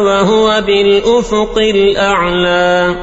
وهو بالأفق الأعلى.